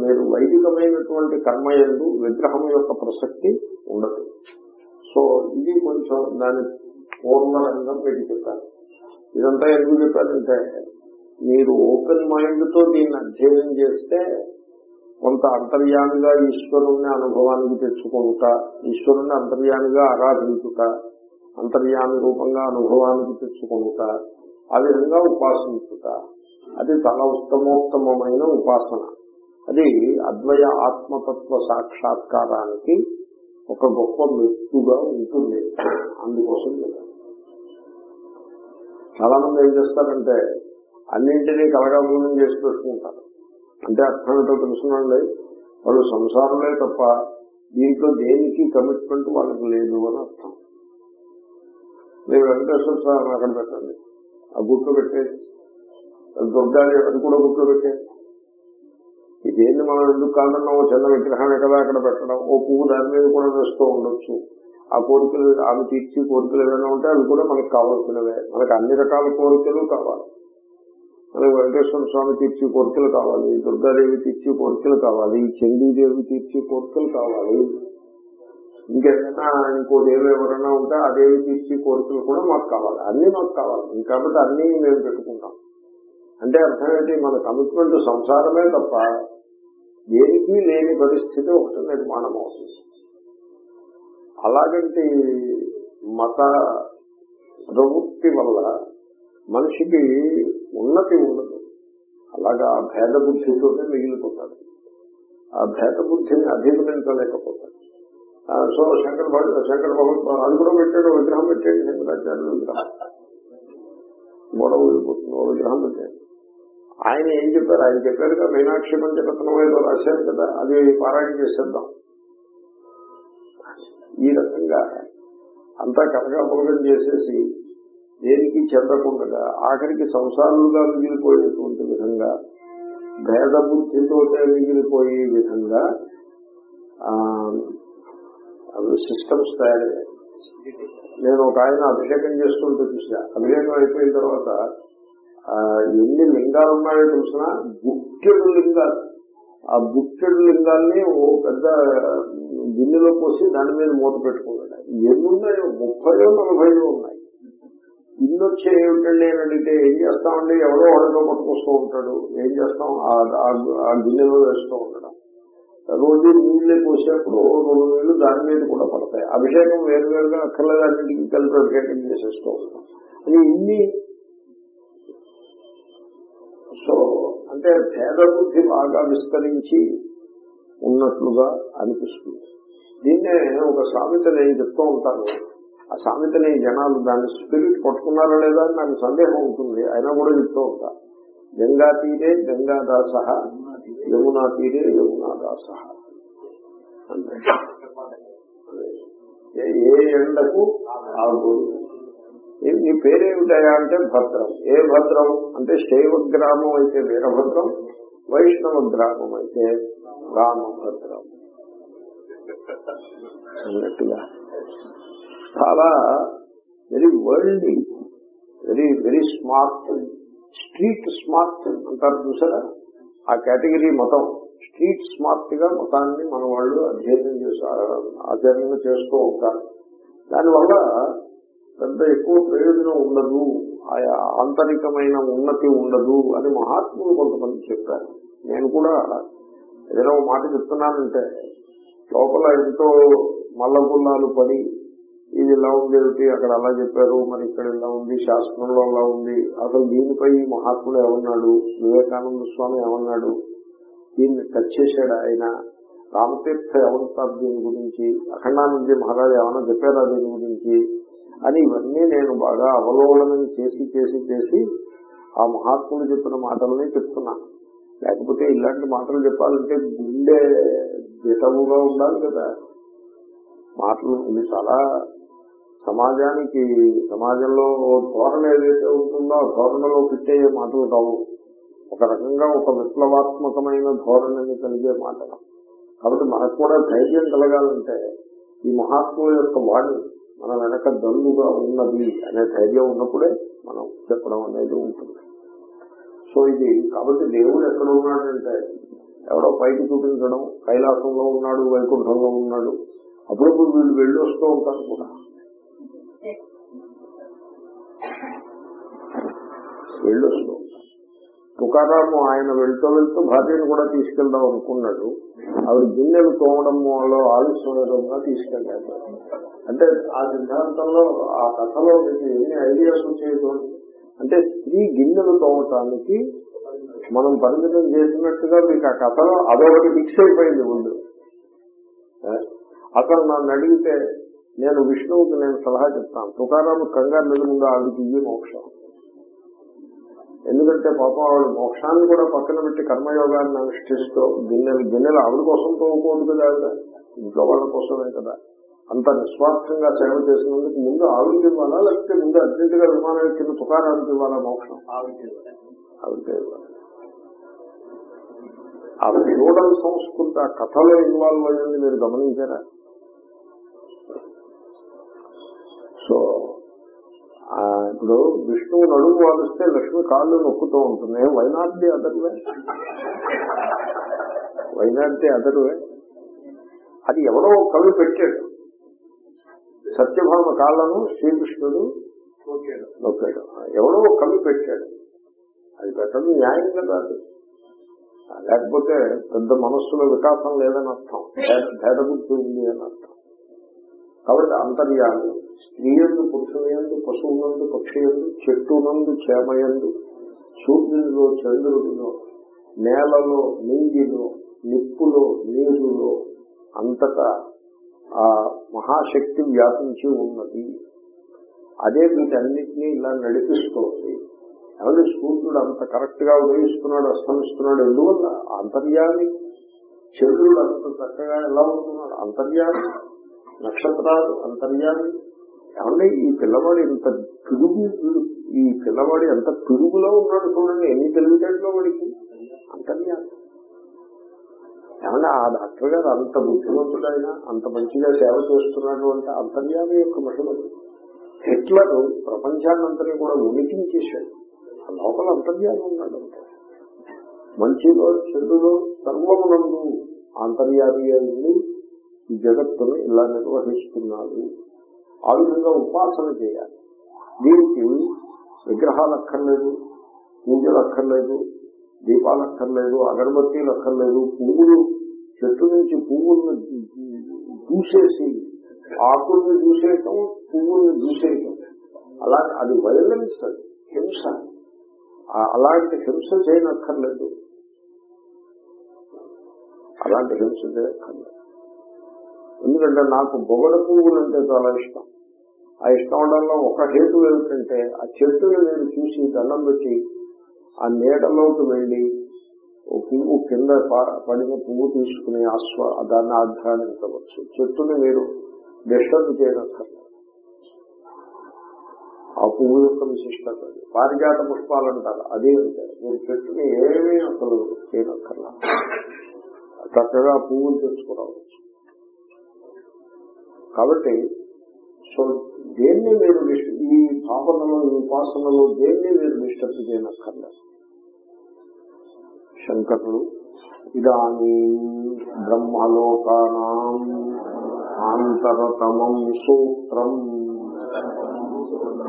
మీరు వైదికమైనటువంటి కర్మ ఎందు విగ్రహం యొక్క ప్రసక్తి ఉండదు. సో ఇది కొంచెం దాని పూర్ణరంగం మీకు చెప్పాను ఇదంతా ఎందుకు చెప్పారంటే మీరు ఓపెన్ మైండ్తో దీన్ని అధ్యయనం చేస్తే కొంత అంతర్యానిగా ఈశ్వరుణ్ణి అనుభవానికి తెచ్చుకుంట ఈశ్వరుణ్ణి అంతర్యామిగా ఆరాధించుట అంతర్యామి రూపంగా అనుభవానికి తెచ్చుకుంట ఆ విధంగా ఉపాసించుట. అది చాలా ఉత్తమోత్తమైన ఉపాసన. అది అద్వయ ఆత్మతత్వ సాక్షాత్కారానికి ఒక గొప్ప మెట్టుగా ఉంటుంది. అందుకోసం చాలా మంది ఏం చేస్తారంటే అన్నింటినీ కలగామూలం చేసి పెట్టుకుంటారు. అంటే అర్థం ఏంటో తెలుసునండి వాళ్ళు సంసారంలో తప్ప దీంట్లో దేనికి కమిట్మెంట్ వాళ్ళకి లేదు అని అర్థం. నేను వెంకటేశ్వర స్వామి అక్కడ పెట్టండి. ఆ గుట్లు పెట్టేది దుర్గాది అది కూడా గుట్లు పెట్టేది ఇదేంటి మనం ఎందుకు కాదన్నా ఓ చిన్న విగ్రహమే కదా అక్కడ పెట్టడం. ఓ పువ్వు దాని మీద కూడా వేస్తూ ఉండొచ్చు. ఆ కోరికలు ఆమె తీర్చి కోరికలు ఏదైనా ఉంటే అవి కూడా మనకు కావాల్సినవే. మనకు అన్ని రకాల కోరికలు కావాలి. మనకి వెంకటేశ్వర స్వామి తీర్చి కోరికలు కావాలి దుర్గాదేవి తీర్చి కోరికలు కావాలి చండీదేవి తీర్చి కోరికలు కావాలి. ఇంకేదైనా ఇంకో దేవి ఎవరైనా ఉంటే ఆ దేవి తీర్చి కోరికలు కూడా మాకు కావాలి అన్ని మాకు కావాలి. కాబట్టి అన్ని మేము పెట్టుకుంటాం. అంటే అర్థం ఏంటి? మన కమిట్మెంట్ సంసారమే తప్ప దేనికి లేని పరిస్థితి ఒకటి నిర్మాణం అవుతుంది. అలాగంటే మత ప్రవృత్తి వల్ల మనిషికి ఉన్నతి ఉండదు. అలాగా భేద బుద్ధితోనే మిగిలిపోతాడు. ఆ భేద బుద్ధిని అధిగమించలేకపోతాడు. సో శంకర శంకర భగవత్ అది కూడా పెట్టాడు విగ్రహం పెట్టాడు శంకరాచార్యులు విగ్రహం. గొడవ వెళ్ళిపోతుంది ఓ విగ్రహం పెట్టాడు. ఆయన ఏం చెప్పారు? ఆయన చెప్పారు కదా మీనాక్షి పంచరత్నం ఏదో రాశారు కదా అది పారాయణ చేసేద్దాం. ఈ రకంగా అంతా కలగాపులగం చేసేసి దేనికి చెందకుండా ఆఖరికి సంసారులుగా మిగిలిపోయేటువంటి విధంగా భేద బుద్ధితోటే మిగిలిపోయే విధంగా సిస్టమ్స్ తయారయ్యాయి. నేను ఒక ఆయన అభిషేకం చేసుకుంటూ చూసా అభిషేకం అయిపోయిన తర్వాత ఎన్ని లింగాలు ఉన్నాయో చూసినా బుక్కెడు లింగాలు. ఆ బుక్కెడు లింగాల్ని ఓ పెద్ద గిన్నెలో పోసి దాని మీద మూత పెట్టుకున్నాడు. ఎన్ని ఉన్నాయో? ముప్పై ఉన్నాయి. ఇల్లు వచ్చి ఏమిటండి అని అడిగితే ఏం చేస్తామండి? ఎవరో వాళ్ళతో పట్టుకొస్తూ ఉంటాడు. ఏం చేస్తాం? ఆ గిన్నెలో వేస్తూ ఉండడం. రోజు నీళ్ళు పోసేప్పుడు రెండు నీళ్ళు దాని మీద కూడా పడతాయి. అభిషేకం వేరు వేరుగా అక్కర్లేదు అన్నింటికి కలిపి అభిషేకం చేసేస్తూ ఉంటాం. అది ఇన్ని సో అంటే భేద బుద్ధి బాగా విస్తరించి ఉన్నట్లుగా అనిపిస్తుంది. దీన్నే ఒక సామెత నేను చెప్తూ ఉంటాను. ఆ సామెతని జనాలు దాన్ని స్పిరిట్ పట్టుకున్నారా లేదా అని నాకు సందేహం ఉంటుంది అయినా కూడా చెప్తూ ఉంటా. గంగా తీరే గంగాదాస యమునా తీరే యమునాదాస అంటే ఏ ఎండకు ఆ నీ పేరేమిటయా అంటే భద్రం. ఏ భద్రం? అంటే శైవ గ్రామం అయితే వీరభద్రం వైష్ణవ గ్రామం అయితే రామభద్రం. అన్నట్టుగా. చాలా very world very very smart street smart అంటారు చూసారా? ఆ కేటగిరీ మతం స్ట్రీట్ స్మార్ట్గా మతాన్ని మన వాళ్ళు అధ్యయనం చేసి ఆచరణ చేస్తూ ఉంటారు. దానివల్ల పెద్ద ఎక్కువ ప్రయోజనం ఉండదు ఆయా ఆంతరికమైన ఉన్నతి ఉండదు అని మహాత్ములు కొంతమంది చెప్పారు. నేను కూడా ఏదైనా మాట చెప్తున్నానంటే లోపల ఎంతో మల్లగుల్లాలు పడి ఇది ఇలా ఉంది అక్కడ అలా చెప్పారు. మరి ఇక్కడ ఇలా ఉంది. శాస్త్రంలో అలా ఉంది. అసలు దీనిపై మహాత్ముడు ఏమన్నాడు? వివేకానంద స్వామి ఏమన్నాడు? దీన్ని టచ్ చేశాడు ఆయన? రామతీర్థ ఏమంటారు దీని గురించి అఖండానంద మహారాజు ఏమన్నా చెప్పారా దీని గురించి? అని ఇవన్నీ నేను బాగా అవలోకనం చేసి చేసి చేసి ఆ మహాత్ములు చెప్పిన మాటలనే చెప్తున్నాను లేకపోతే ఇలాంటి మాటలు చెప్పాలంటే గుండె దిటవుగా ఉండాలి కదా. మాటలు ఇది చాలా సమాజానికి సమాజంలో ధోరణ ఏదైతే ఉంటుందో ఆ ధోరణలో పెట్టే మాటలు కావు ఒక రకంగా ఒక విప్లవాత్మకమైన ధోరణిని కలిగే మాటలు. కాబట్టి మనకు కూడా ధైర్యం కలగాలంటే ఈ మహాత్ముల యొక్క వాణి మన వెనక దండుగా ఉన్నది అనే ధైర్యం ఉన్నప్పుడే మనం చెప్పడం అనేది ఉంటుంది. సో ఇది కాబట్టి దేవుడు ఎక్కడ ఉన్నాడంటే ఎవడో పైకి చూపించడం కైలాసంలో ఉన్నాడు వైకుంఠంలో ఉన్నాడు. అప్పుడప్పుడు వీళ్ళు వెళ్ళి వస్తూ ఉంటారు కూడా. వెళ్ళి తుకారాము ఆయన వెళ్తూ వెళ్తూ భార్యను కూడా తీసుకెళ్దాం అనుకున్నాడు. ఆవిడ గిన్నెలు తోమడంలో ఆలస్యమైనా తీసుకెళ్ళాడు. అంటే ఆ సిద్ధాంతంలో ఆ కథలో మీకు ఎన్ని ఐడియాస్ వచ్చేయడం అంటే స్త్రీ గిన్నెలు తోమటానికి మనం పరిమితం చేసినట్టుగా మీకు ఆ కథలో అదొకటి ఫిక్స్ అయిపోయింది ముందు. అసలు నన్ను అడిగితే నేను విష్ణువుకి నేను సలహా చెప్తాను. తుకారాము కంగారు మీద ముందు ఆవిడకి ఇయ్యి మోక్షం. ఎందుకంటే పాపం ఆవిడ మోక్షాన్ని కూడా పక్కన పెట్టి కర్మయోగాన్ని అనుష్ఠిస్తూ గిన్నెలు గిన్నెలు ఆవిడ కోసం తోముకోదు కదా ఆవిడ. ఇంట్లో వాళ్ళ కోసమే కదా. అంత నిస్వార్థంగా సేవ చేసినందుకు ముందు ఆవిడకి ఇవ్వాలా? లేకపోతే ముందు అర్జెంట్గా విమానం ఎక్కిన తుకారానికి ఇవ్వాలా మోక్షం? ఆవిడకే ఇవ్వాలి. ఆ ఫ్యూడల్ సంస్కృతి కథలో ఇన్వాల్వ్ అయ్యింది మీరు గమనించారా? సో ఇప్పుడు విష్ణువు నడుము వాలిస్తే లక్ష్మి కాళ్ళు నొక్కుతూ ఉంటుంది. వైనాటి అదర్వే వైనాటి అదర్వే అది ఎవరో కవి పెట్టాడు. సత్యభామ కాళ్ళను శ్రీకృష్ణుడు నొక్కాడు. ఎవరో కవి పెట్టాడు. అది పెట్టడం న్యాయం కదా అది. లేకపోతే పెద్ద మనస్సులో వికాసం లేదని అర్థం. భేదబుద్ధి ఉంది అని అర్థం. కాబట్టి అంతర్యాలు స్త్రీయందు పురుషునియందు పశువునందు పక్షియందు చెట్టునందు చేమయందు సూర్యునిలో చంద్రుడిలో నేలలో నింగిలో నిప్పులో నీరులో అంతటా ఆ మహాశక్తి వ్యాపించి ఉన్నది. అదే వీటన్నిటినీ ఇలా నడిపిస్తోంది. ఎవరి సూర్యుడు అంత కరెక్ట్గా ఉదయిస్తున్నాడు అస్తమిస్తున్నాడు ఎందువల్ల? అంతర్యామి. చంద్రుడు అంత చక్కగా ఎలా ఉంటున్నాడు? అంతర్యామి. నక్షత్రాలు అంతర్యామి. ఏమంటే ఈ పిల్లవాడు ఇంత పిడుగు ఈ పిల్లవాడు ఎంత పిడుగులో ఉన్నాడు చూడండి ఎన్ని తెలివితేటలో వాడికి? అంతర్యామి ఏమంటే ఆ డాక్టర్ గారు అంత బుద్ధిమంతుడైన అంత మంచిగా సేవ చేస్తున్నాడు అంటే అంతర్యామి యొక్క మహిమలు హిట్లర్ ప్రపంచాన్నంతని కూడా ఉనికించేశాడు. ఆ లోపల అంతర్యామి ఉన్నాడు. మంచిలో చెడులో సర్వమునందు అంతర్యామి అయింది ఈ జగత్తును ఇలా నిర్వహిస్తున్నాడు. ఆ విధంగా ఉపాసన చేయాలి. దీనికి విగ్రహాలు అక్కర్లేదు పూజలు అక్కర్లేదు దీపాలు అక్కర్లేదు అగరబత్తీలు అక్కర్లేదు పువ్వులు చెట్టు నుంచి పువ్వులను దూసేసి ఆకుల్ని దూసేయటం పువ్వుల్ని దూసేయటం. అలా అది వైలెన్స్ అది హింస. అలాంటి హింస చేయనక్కర్లేదు. అలాంటి హింస చేయక్కర్లేదు ఎందుకంటే నాకు బొగడ పువ్వులు అంటే చాలా ఇష్టం. ఆ ఇష్టం ఉండడంలో ఒక హేతు ఏమిటంటే ఆ చెట్టుని నేను చూసి దండం పెట్టి ఆ నీడలోకి వెళ్ళి ఓ పువ్వు కింద ప- పడిన పువ్వు తీసుకుని ఆస్వా దాన్ని ఆధ్యానించవచ్చు చెట్టుని మీరు డిస్టర్బ్ చేయనక్కర్లేదు. ఆ పువ్వు యొక్క విశిష్టత పారిజాత పుష్పాలు అంటారు అదే అంటారు మీరు చెట్టుని ఏమీ అసలు చేయనక్కర్లా చక్కగా పువ్వులు తెచ్చుకోరావచ్చు. కాబట్టి సో దేన్ని మీరు ఈ భావనలో ఈ ఉపాసనలో దేన్ని మీరు డిస్టర్బ్ చేయనక్కర్లేదు. శంకరులు ఇదానీ బ్రహ్మలోకానాం ఆంతరతమం సూత్రం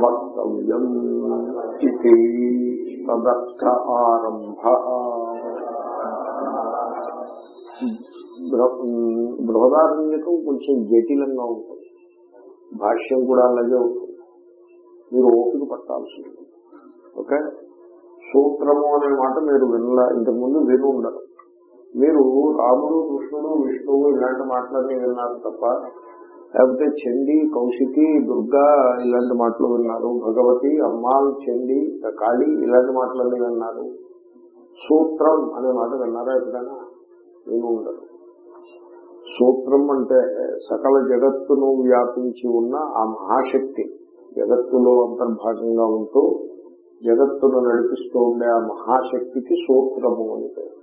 వక్తవ్యం ఇది తదర్థ ఆరంభ. బృహదారణ్యకం కొంచెం జటిలంగా ఉంటుంది. భాష్యం కూడా అలాగే ఉంటుంది. మీరు ఓపిక పట్టాల్సి ఉంటుంది. ఓకే? సూత్రము అనే మాట మీరు వినలా ఇంతకుముందు విని ఉండరు మీరు రాముడు కృష్ణుడు విష్ణువు ఇలాంటి మాటలన్నీ విన్నారు తప్ప లేకపోతే చండి కౌశికి దుర్గా ఇలాంటి మాటలు విన్నారు భగవతి అమ్మాల్ చండి కాళి ఇలాంటి మాటలన్నీ విన్నారు. సూత్రం అనే మాట విన్నారా ఎప్పుడైనా? విని ఉండరు సూత్రం అంటే సకల జగత్తును వ్యాపించి ఉన్న ఆ మహాశక్తి. జగత్తులో అంతర్భాగంగా ఉంటూ జగత్తును నడిపిస్తూ ఉండే ఆ మహాశక్తికి సూత్రము అని పేరు.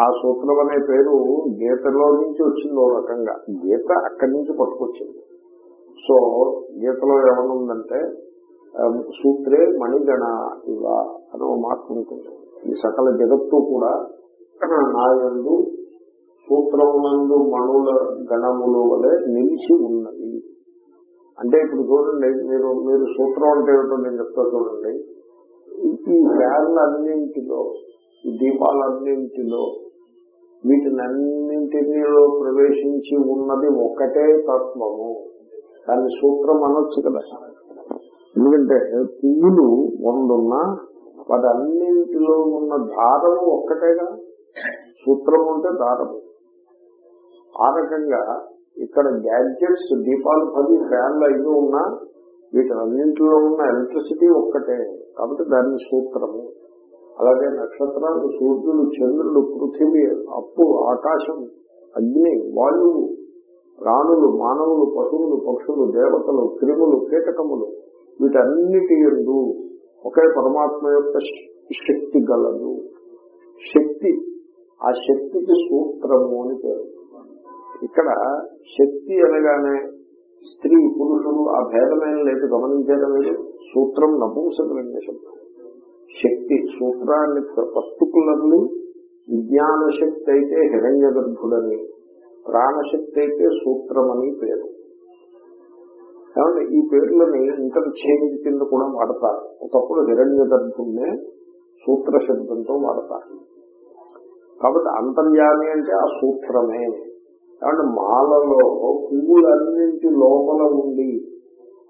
ఆ సూత్రం అనే పేరు గీతలో నుంచి వచ్చింది ఓ రకంగా. గీత అక్కడి నుంచి పట్టుకొచ్చింది. సో గీతలో ఏమనుందంటే సూత్రే మణిగణ ఇవ అని ఒక మాట ఉంటుంది. ఈ సకల జగత్తు కూడా నాయందు సూత్రమునందు మణుల గణములు వలె నిలిచి ఉన్నది. అంటే ఇప్పుడు చూడండి మీరు మీరు సూత్రం అంటే ఏమిటో నేను చెప్తా చూడండి. ఈ ఫ్యాన్లన్నింటిలో ఈ దీపాలన్నింటిలో వీటినన్నింటిలో ప్రవేశించి ఉన్నది ఒక్కటే తత్వము. దాని సూత్రం అనొచ్చు కదా. ఎందుకంటే పువ్వులు వందున్నా వాటన్నింటిలో ఉన్న ధారము ఒక్కటేగా. సూత్రము అంటే దారము ఆ రకంగా ఇక్కడ గ్యాడ్జెట్స్ దీపాలు పది ఫ్యాన్లు ఐదు ఉన్నా వీటన్నింటిలో ఉన్న ఎలక్ట్రిసిటీ ఒక్కటే. కాబట్టి దాన్ని సూత్రము. అలాగే నక్షత్రాలు సూర్యుడు చంద్రుడు పృథివీ అప్పు ఆకాశం అగ్ని వాయువు ప్రాణులు మానవులు పశువులు పక్షులు దేవతలు క్రిములు కీటకములు వీటన్నిటి ఎందు ఒకే పరమాత్మ యొక్క శక్తి గలదు. శక్తి ఆ శక్తికి సూత్రము అని పేరు. ఇక్కడ శక్తి అనగానే స్త్రీ పురుషులు ఆ భేదమైన లేదు గమనించేది లేదు. సూత్రం నపుంసకలింగ శబ్దం. శక్తి సూత్రాన్ని పర్టికులర్లీ విజ్ఞాన శక్తి అయితే హిరణ్య గర్భుడని ప్రాణశక్తి అయితే సూత్రమని పేరు. కాబట్టి ఈ పేర్లని ఇంటర్చేంజ్ కింద కూడా వాడతారు. ఒకప్పుడు హిరణ్య గర్భుణ్ణే సూత్ర శబ్దంతో వాడతారు. కాబట్టి అంతర్యామి అంటే ఆ సూత్రమే. కాబట్టి మాలలో పువ్వులన్నింటి లోపల ఉండి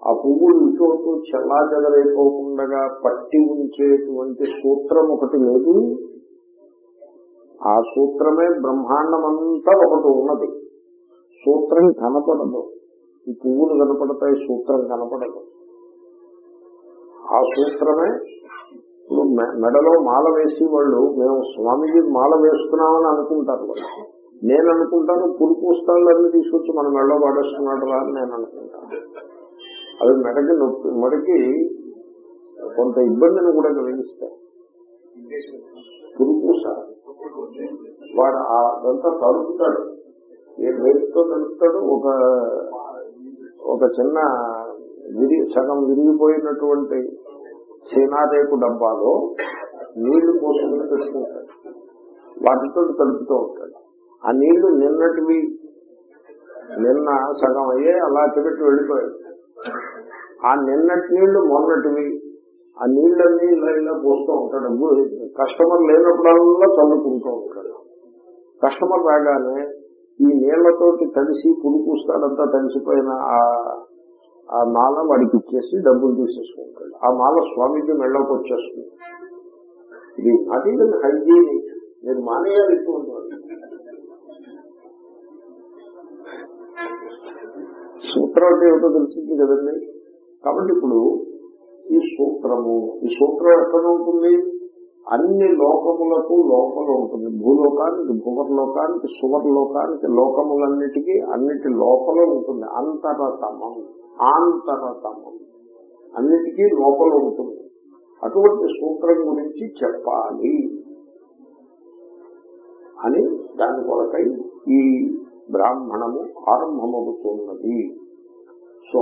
ఆ పువ్వులు ఇటువంటి చల్లా చెదరైపోకుండా పట్టి ఉంచేటువంటి సూత్రం ఒకటి లేదు. ఆ సూత్రమే బ్రహ్మాండం అంతా ఒకటి ఉన్నది. సూత్రం కనపడదు. ఈ పువ్వులు కనపడతాయి సూత్రం కనపడదు. ఆ సూత్రమే ఇప్పుడు మెడలో మాల వేసి వాళ్ళు మేము స్వామిజీ మాల వేస్తున్నామని అనుకుంటారు వాళ్ళు. నేను అనుకుంటాను పులి తీసుకొచ్చి మన మెడలో పాడేస్తున్నాడు రా అని నేను అనుకుంటాను. అవి మెడకి నొప్పి మెడకి కొంత ఇబ్బందిని కూడా కలిగిస్తాయి. పురుపూస వాడు అదంతా తడుపుతాడు ఏ వేటితో తడుపుతాడు ఒక ఒక చిన్న విరి సగం విరిగిపోయినటువంటి సేనారేపు డబ్బాలో నీళ్ళు పోసుకుని పెట్టుకుంటాడు వాటితో కలుపుతూ ఉంటాడు. ఆ నీళ్ళు నిన్నటివి నిన్న సగం అయ్యే అలా పెట్టి వెళ్ళిపోయాడు ఆ నిన్నటి నీళ్ళు మొన్నటివి ఆ నీళ్ళన్నీ ఇలా ఇలా పోస్తూ ఉంటాడు. కస్టమర్ లేనప్పుడల్లా చల్లుకుంటూ ఉంటాడు. కస్టమర్ రాగానే ఈ నీళ్ళతోటి తడిసి పులుపుస్తాడంతా తడిసిపోయిన ఆ మాల వాడికి ఇచ్చేసి డబ్బులు తీసేసుకుంటాడు. ఆ మాల స్వామికి మెళ్ళకి వచ్చేస్తుంది. ఇది అది హైజీనిక్ మీరు మానేయాలి ఇటువంటి సూత్రం అంటే ఏమిటో తెలిసింది కదండి. కాబట్టి ఇప్పుడు ఈ సూత్రము ఈ సూత్రం ఎక్కడ ఉంటుంది? అన్ని లోకములకు లోపల ఉంటుంది. భూలోకానికి భువర్లోకానికి సువర్లోకానికి లోకములన్నిటికీ అన్నిటి లోపల ఉంటుంది. అంతరతమం ఆంతరతమం. అన్నిటికీ లోపల ఉంటుంది. అటువంటి సూత్రం గురించి చెప్పాలి అని దాని కొరకై ఈ బ్రాహ్మణము ఆరంభమవుతున్నది. సో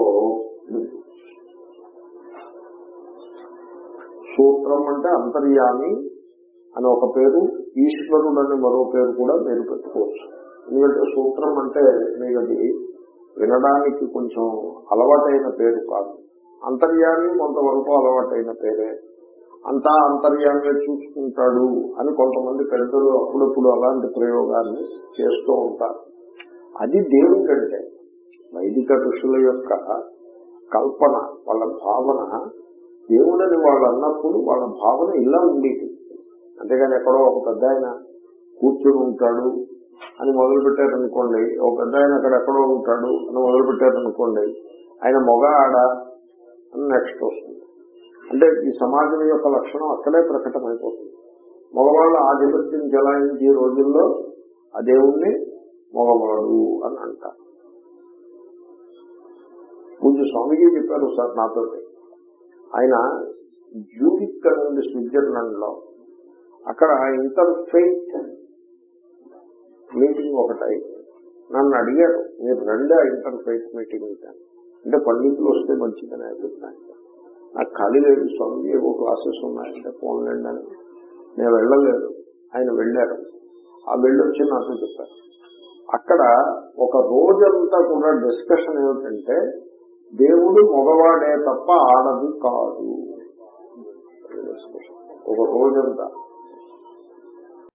సూత్రం అంటే అంతర్యామి అని ఒక పేరు ఈశ్వరుడు అని మరో పేరు కూడా మీరు పెట్టుకోవచ్చు. ఎందుకంటే సూత్రం అంటే మీకు అది వినడానికి కొంచెం అలవాటైన పేరు కాదు. అంతర్యామి కొంతవరకు అలవాటైన పేరే. అంతా అంతర్యామే చూసుకుంటాడు అని కొంతమంది పెద్దలు అప్పుడప్పుడు అలాంటి ప్రయోగాన్ని చేస్తూ ఉంటారు. అది దేవుడి కంటే వైదిక ఋషుల యొక్క కల్పన వాళ్ళ భావన దేవుడని వాళ్ళు అన్నప్పుడు వాళ్ళ భావన ఇలా ఉండేది. అంతేగాని ఎక్కడో ఒక పెద్ద ఆయన కూర్చొని ఉంటాడు అని మొదలు పెట్టారనుకోండి ఒక పెద్ద ఆయన అక్కడ ఎక్కడో ఉంటాడు అని మొదలు పెట్టారనుకోండి ఆయన మొగ ఆడ అని నెక్స్ట్ వస్తుంది. అంటే ఈ సమాజం యొక్క లక్షణం అక్కడే ప్రకటమైపోతుంది. మగవాళ్ళు ఆధిపత్యం జలాయించే రోజుల్లో ఆ దేవుణ్ణి మగవాడు అని అంటారు. పూజ స్వామిజీ చెప్పారు సార్ నాతో ఆయన జ్యూరిక్ అని ఉంది స్విట్జర్లాండ్లో అక్కడ ఇంటర్ ఫెయిత్ మీటింగ్ ఒకటై నన్ను అడిగారు మీరు రెండే ఇంటర్ ఫెయిత్ మీటింగ్ అంటే పండితులు వస్తే మంచిదని అభిప్రాయం. నాకు ఖాళీ లేదు స్వామి ఏవో క్లాసెస్ ఉన్నాయంటే ఫోన్లండి అని. నేను వెళ్ళలేదు. ఆయన వెళ్ళారు. ఆ వెళ్ళొచ్చి నాకు చెప్పారు. అక్కడ ఒక రోజంతా కూడా డిస్కషన్ ఏమిటంటే దేవుడు మగవాడే తప్ప ఆడది కాదు ఒక రోజంతా.